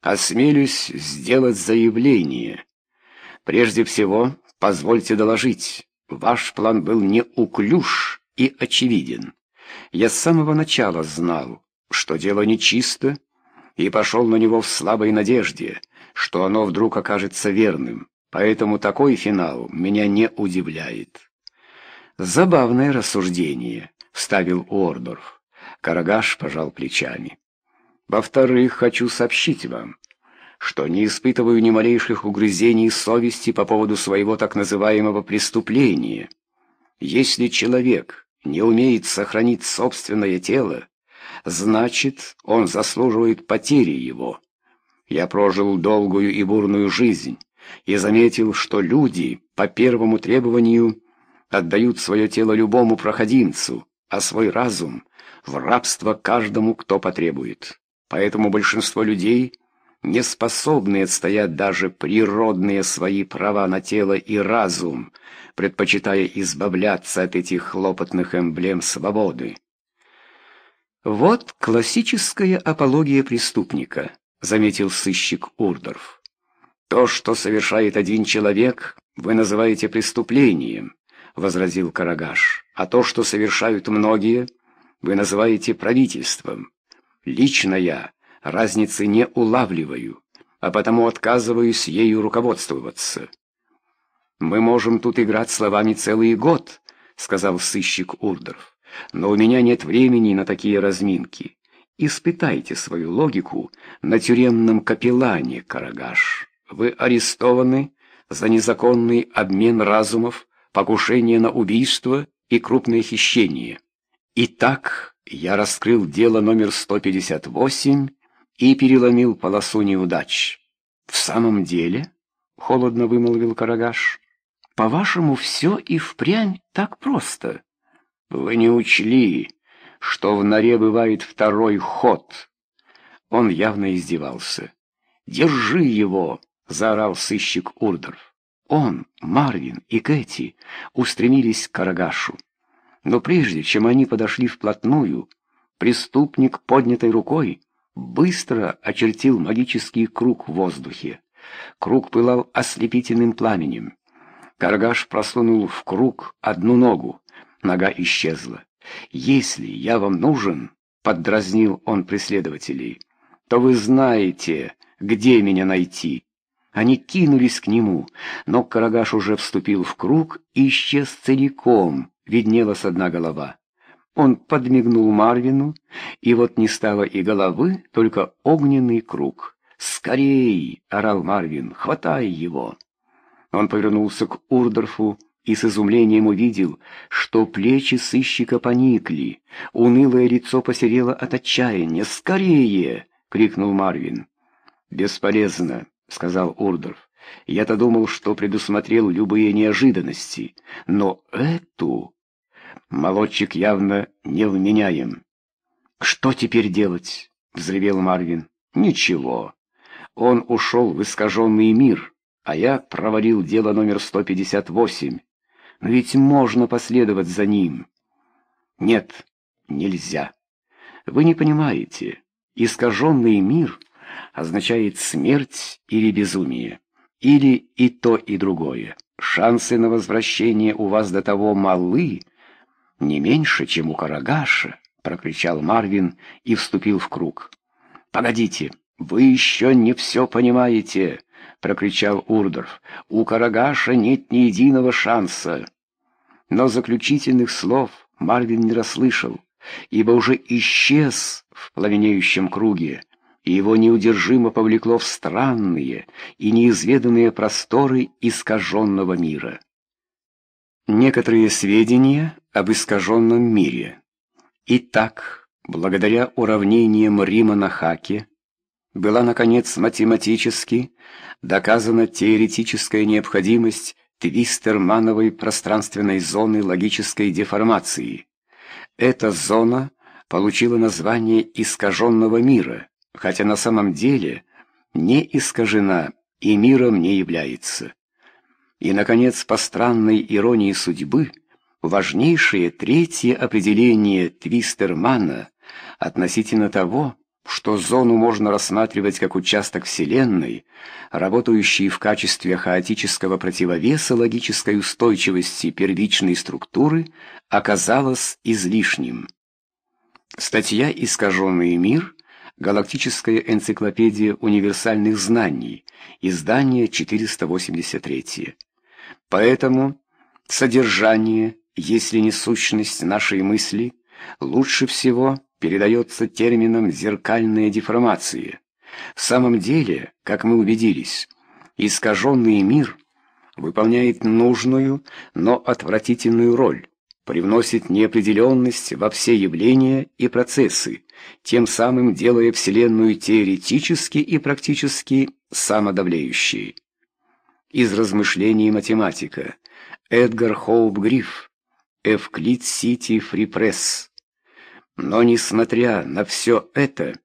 осмелюсь сделать заявление. Прежде всего, позвольте доложить, ваш план был неуклюж и очевиден. Я с самого начала знал, что дело нечисто, и пошел на него в слабой надежде, что оно вдруг окажется верным, поэтому такой финал меня не удивляет. Забавное рассуждение, вставил Уордорф. Карагаш пожал плечами. Во-вторых, хочу сообщить вам, что не испытываю ни малейших угрызений совести по поводу своего так называемого преступления. Если человек не умеет сохранить собственное тело, значит, он заслуживает потери его. Я прожил долгую и бурную жизнь и заметил, что люди по первому требованию отдают свое тело любому проходимцу, а свой разум в рабство каждому, кто потребует. Поэтому большинство людей не способны отстоять даже природные свои права на тело и разум, предпочитая избавляться от этих хлопотных эмблем свободы. «Вот классическая апология преступника», — заметил сыщик Урдорф. «То, что совершает один человек, вы называете преступлением», — возразил Карагаш. «А то, что совершают многие, вы называете правительством. Лично я разницы не улавливаю, а потому отказываюсь ею руководствоваться». «Мы можем тут играть словами целый год», — сказал сыщик Урдорф но у меня нет времени на такие разминки. Испытайте свою логику на тюремном капеллане, Карагаш. Вы арестованы за незаконный обмен разумов, покушение на убийство и крупное хищение. Итак, я раскрыл дело номер 158 и переломил полосу неудач. В самом деле, холодно вымолвил Карагаш, по-вашему, все и впрямь так просто. Вы не учли, что в норе бывает второй ход. Он явно издевался. «Держи его!» — заорал сыщик Урдорф. Он, Марвин и Кэти устремились к Карагашу. Но прежде чем они подошли вплотную, преступник, поднятой рукой, быстро очертил магический круг в воздухе. Круг пылал ослепительным пламенем. Каргаш просунул в круг одну ногу, Нога исчезла. «Если я вам нужен», — поддразнил он преследователей, — «то вы знаете, где меня найти». Они кинулись к нему, но Карагаш уже вступил в круг и исчез целиком, виднелась одна голова. Он подмигнул Марвину, и вот не стало и головы, только огненный круг. «Скорей!» — орал Марвин. «Хватай его!» Он повернулся к Урдорфу, и с изумлением увидел, что плечи сыщика поникли, унылое лицо посерело от отчаяния. «Скорее!» — крикнул Марвин. «Бесполезно», — сказал Урдорф. «Я-то думал, что предусмотрел любые неожиданности, но эту...» Молодчик явно невменяем. «Что теперь делать?» — взревел Марвин. «Ничего. Он ушел в искаженный мир, а я провалил дело номер 158. Но ведь можно последовать за ним. Нет, нельзя. Вы не понимаете. Искаженный мир означает смерть или безумие. Или и то, и другое. Шансы на возвращение у вас до того малы, не меньше, чем у Карагаша, прокричал Марвин и вступил в круг. Погодите, вы еще не все понимаете. — прокричал Урдорф. «У Карагаша нет ни единого шанса». Но заключительных слов Марвин не расслышал, ибо уже исчез в пламенеющем круге, и его неудержимо повлекло в странные и неизведанные просторы искаженного мира. Некоторые сведения об искаженном мире. Итак, благодаря уравнениям Рима на Хаке, была, наконец, математически доказана теоретическая необходимость твистермановой пространственной зоны логической деформации. Эта зона получила название искаженного мира, хотя на самом деле не искажена и миром не является. И, наконец, по странной иронии судьбы, важнейшее третье определение Твистермана относительно того, что зону можно рассматривать как участок Вселенной, работающий в качестве хаотического противовеса логической устойчивости первичной структуры, оказалось излишним. Статья «Искаженный мир» Галактическая энциклопедия универсальных знаний, издание 483. Поэтому содержание, если не сущность нашей мысли, лучше всего передается термином «зеркальная деформация». В самом деле, как мы убедились, искаженный мир выполняет нужную, но отвратительную роль, привносит неопределенность во все явления и процессы, тем самым делая Вселенную теоретически и практически самодавлеющей. Из размышлений математика Эдгар Хоуп Гриф, Эвклид Сити Фри Пресс. Но несмотря на все это,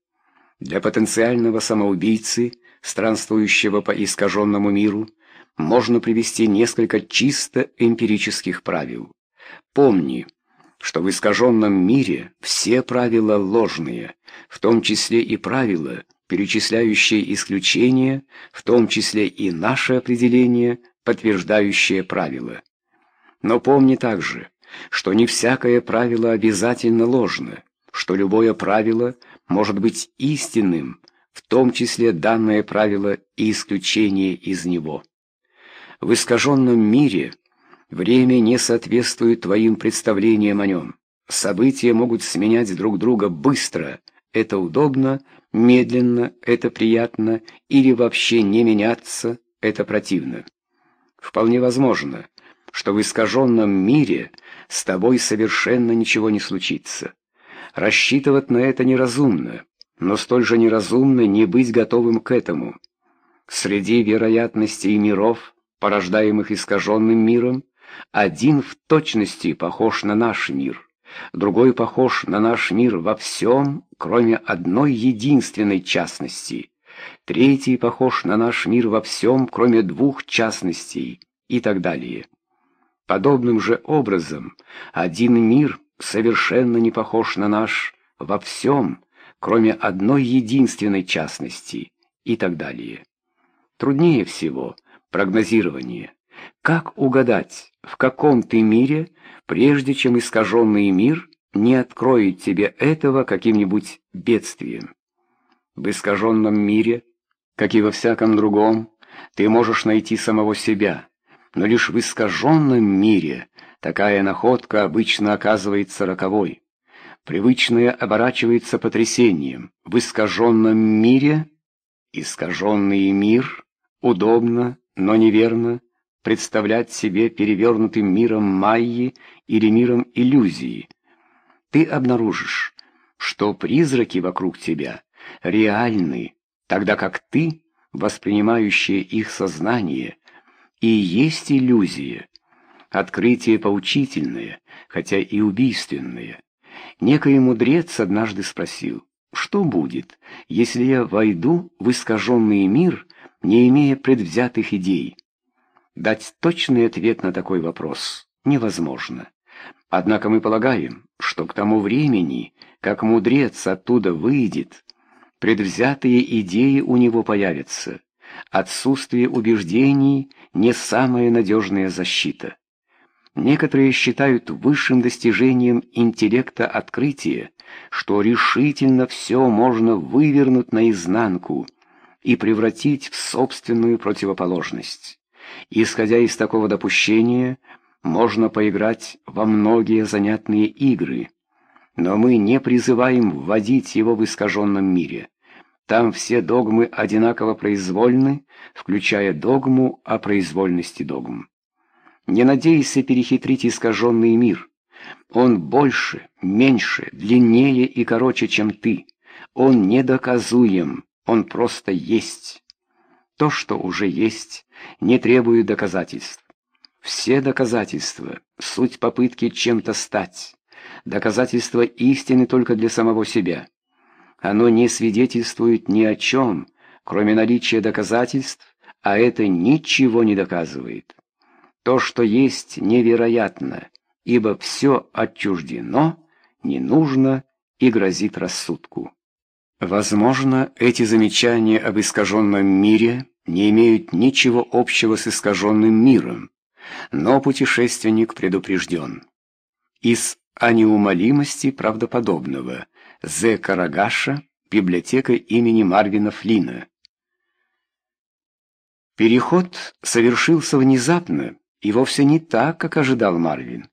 для потенциального самоубийцы, странствующего по искаженному миру, можно привести несколько чисто эмпирических правил. Помни, что в искаженном мире все правила ложные, в том числе и правила, перечисляющие исключения, в том числе и наше определение, подтверждающее правила. Но помни также, что не всякое правило обязательно ложно, что любое правило может быть истинным, в том числе данное правило и исключение из него. В искаженном мире – Время не соответствует твоим представлениям о нем. События могут сменять друг друга быстро. Это удобно, медленно, это приятно, или вообще не меняться, это противно. Вполне возможно, что в искаженном мире с тобой совершенно ничего не случится. Рассчитывать на это неразумно, но столь же неразумно не быть готовым к этому. Среди вероятностей миров, порождаемых искаженным миром, один в точности похож на наш мир, другой похож на наш мир во всем, кроме одной единственной частности, третий похож на наш мир во всем, кроме двух частностей и так далее. Подобным же образом один мир совершенно не похож на наш во всем, кроме одной единственной частности и так далее. Труднее всего прогнозирование. Как угадать, в каком ты мире, прежде чем искаженный мир не откроет тебе этого каким-нибудь бедствием? В искаженном мире, как и во всяком другом, ты можешь найти самого себя, но лишь в искаженном мире такая находка обычно оказывается роковой. Привычное оборачивается потрясением. В искаженном мире искаженный мир удобно, но неверно, представлять себе перевернутым миром майи или миром иллюзии. Ты обнаружишь, что призраки вокруг тебя реальны, тогда как ты, воспринимающее их сознание, и есть иллюзия, открытие поучительное, хотя и убийственное. Некий мудрец однажды спросил, что будет, если я войду в искаженный мир, не имея предвзятых идей? Дать точный ответ на такой вопрос невозможно. Однако мы полагаем, что к тому времени, как мудрец оттуда выйдет, предвзятые идеи у него появятся. Отсутствие убеждений не самая надежная защита. Некоторые считают высшим достижением интеллекта открытие, что решительно все можно вывернуть наизнанку и превратить в собственную противоположность. Исходя из такого допущения, можно поиграть во многие занятные игры, но мы не призываем вводить его в искаженном мире. Там все догмы одинаково произвольны, включая догму о произвольности догм. Не надейся перехитрить искаженный мир. Он больше, меньше, длиннее и короче, чем ты. Он недоказуем, он просто есть. То, что уже есть, не требует доказательств. Все доказательства — суть попытки чем-то стать. Доказательство истины только для самого себя. Оно не свидетельствует ни о чем, кроме наличия доказательств, а это ничего не доказывает. То, что есть, невероятно, ибо все отчуждено, не нужно и грозит рассудку. Возможно, эти замечания об искаженном мире не имеют ничего общего с искаженным миром, но путешественник предупрежден. Из «О неумолимости правдоподобного» З. Карагаша, библиотека имени Марвина Флина. Переход совершился внезапно и вовсе не так, как ожидал Марвин.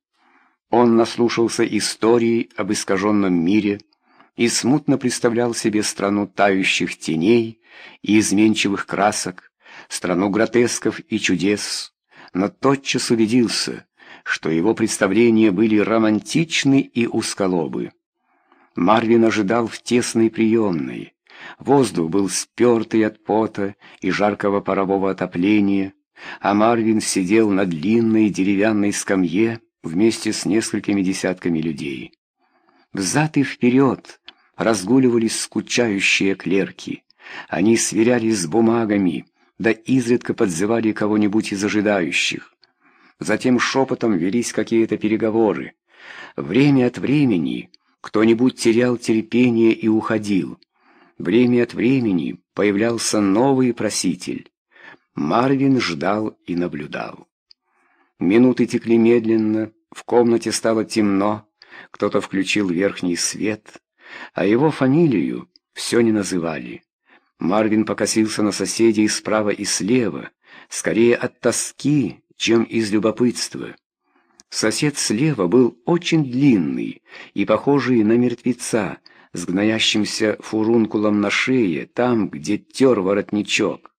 Он наслушался историй об искаженном мире и смутно представлял себе страну тающих теней и изменчивых красок, страну гротесков и чудес, но тотчас убедился, что его представления были романтичны и узколобы. Марвин ожидал в тесной приемной. Воздух был спертый от пота и жаркого парового отопления, а Марвин сидел на длинной деревянной скамье вместе с несколькими десятками людей. Взад и вперед разгуливались скучающие клерки. Они сверялись с бумагами, да изредка подзывали кого-нибудь из ожидающих. Затем шепотом велись какие-то переговоры. Время от времени кто-нибудь терял терпение и уходил. Время от времени появлялся новый проситель. Марвин ждал и наблюдал. Минуты текли медленно, в комнате стало темно, кто-то включил верхний свет, а его фамилию все не называли. Марвин покосился на соседей справа и слева, скорее от тоски, чем из любопытства. Сосед слева был очень длинный и похожий на мертвеца, с гноящимся фурункулом на шее, там, где тер воротничок.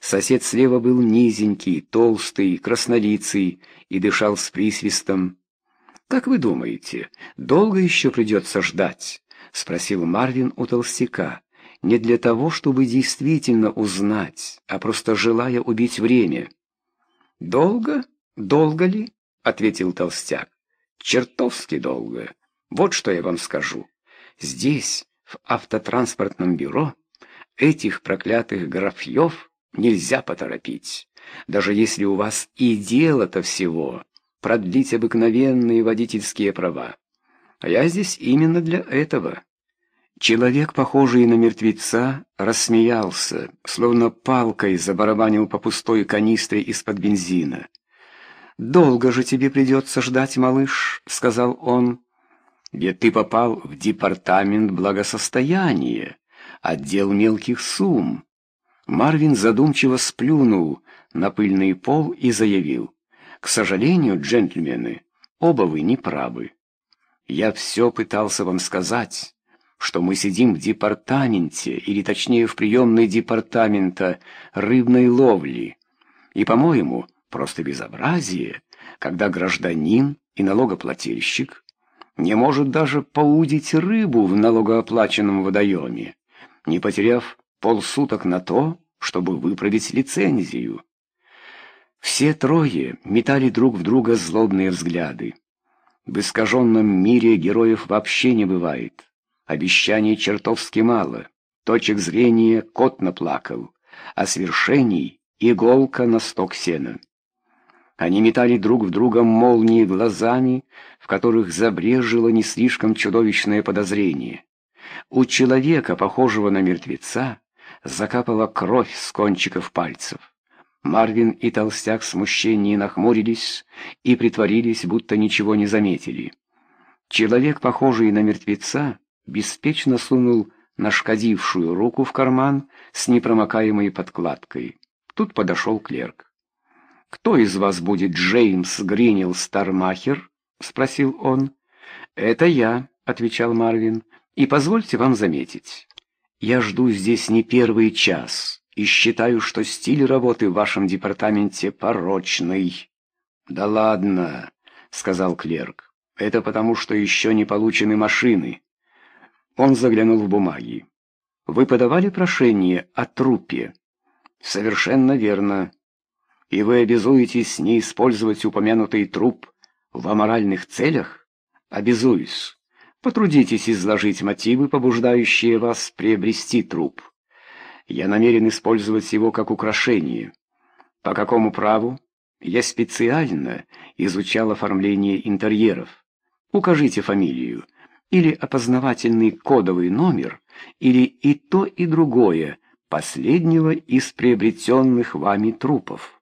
Сосед слева был низенький, толстый, краснолицый и дышал с присвистом. «Как вы думаете, долго еще придется ждать?» — спросил Марвин у толстяка. Не для того, чтобы действительно узнать, а просто желая убить время. «Долго? Долго ли?» — ответил толстяк. «Чертовски долго. Вот что я вам скажу. Здесь, в автотранспортном бюро, этих проклятых графьев нельзя поторопить. Даже если у вас и дело-то всего продлить обыкновенные водительские права. А я здесь именно для этого». Человек, похожий на мертвеца, рассмеялся, словно палкой забарабанил по пустой канистре из-под бензина. «Долго же тебе придется ждать, малыш», — сказал он. «Ведь ты попал в департамент благосостояния, отдел мелких сумм». Марвин задумчиво сплюнул на пыльный пол и заявил. «К сожалению, джентльмены, оба вы не правы. Я все пытался вам сказать» что мы сидим в департаменте, или точнее в приемной департамента рыбной ловли. И, по-моему, просто безобразие, когда гражданин и налогоплательщик не может даже поудить рыбу в налогооплаченном водоеме, не потеряв полсуток на то, чтобы выправить лицензию. Все трое метали друг в друга злобные взгляды. В искаженном мире героев вообще не бывает. Обещаний чертовски мало. Точек зрения кот наплакал, а свершений иголка на сток сена. Они метали друг в друга молнии глазами, в которых забрежило не слишком чудовищное подозрение. У человека, похожего на мертвеца, закапала кровь с кончиков пальцев. Марвин и Толстяк в смущении нахмурились и притворились, будто ничего не заметили. Человек, похожий на мертвеца, беспечно сунул нашкодившую руку в карман с непромокаемой подкладкой. Тут подошел клерк. «Кто из вас будет Джеймс Гринил Стармахер?» — спросил он. «Это я», — отвечал Марвин. «И позвольте вам заметить, я жду здесь не первый час и считаю, что стиль работы в вашем департаменте порочный». «Да ладно», — сказал клерк. «Это потому, что еще не получены машины». Он заглянул в бумаги. «Вы подавали прошение о трупе?» «Совершенно верно. И вы обязуетесь не использовать упомянутый труп в аморальных целях?» «Обязуюсь. Потрудитесь изложить мотивы, побуждающие вас приобрести труп. Я намерен использовать его как украшение. По какому праву?» «Я специально изучал оформление интерьеров. Укажите фамилию» или опознавательный кодовый номер, или и то, и другое, последнего из приобретенных вами трупов.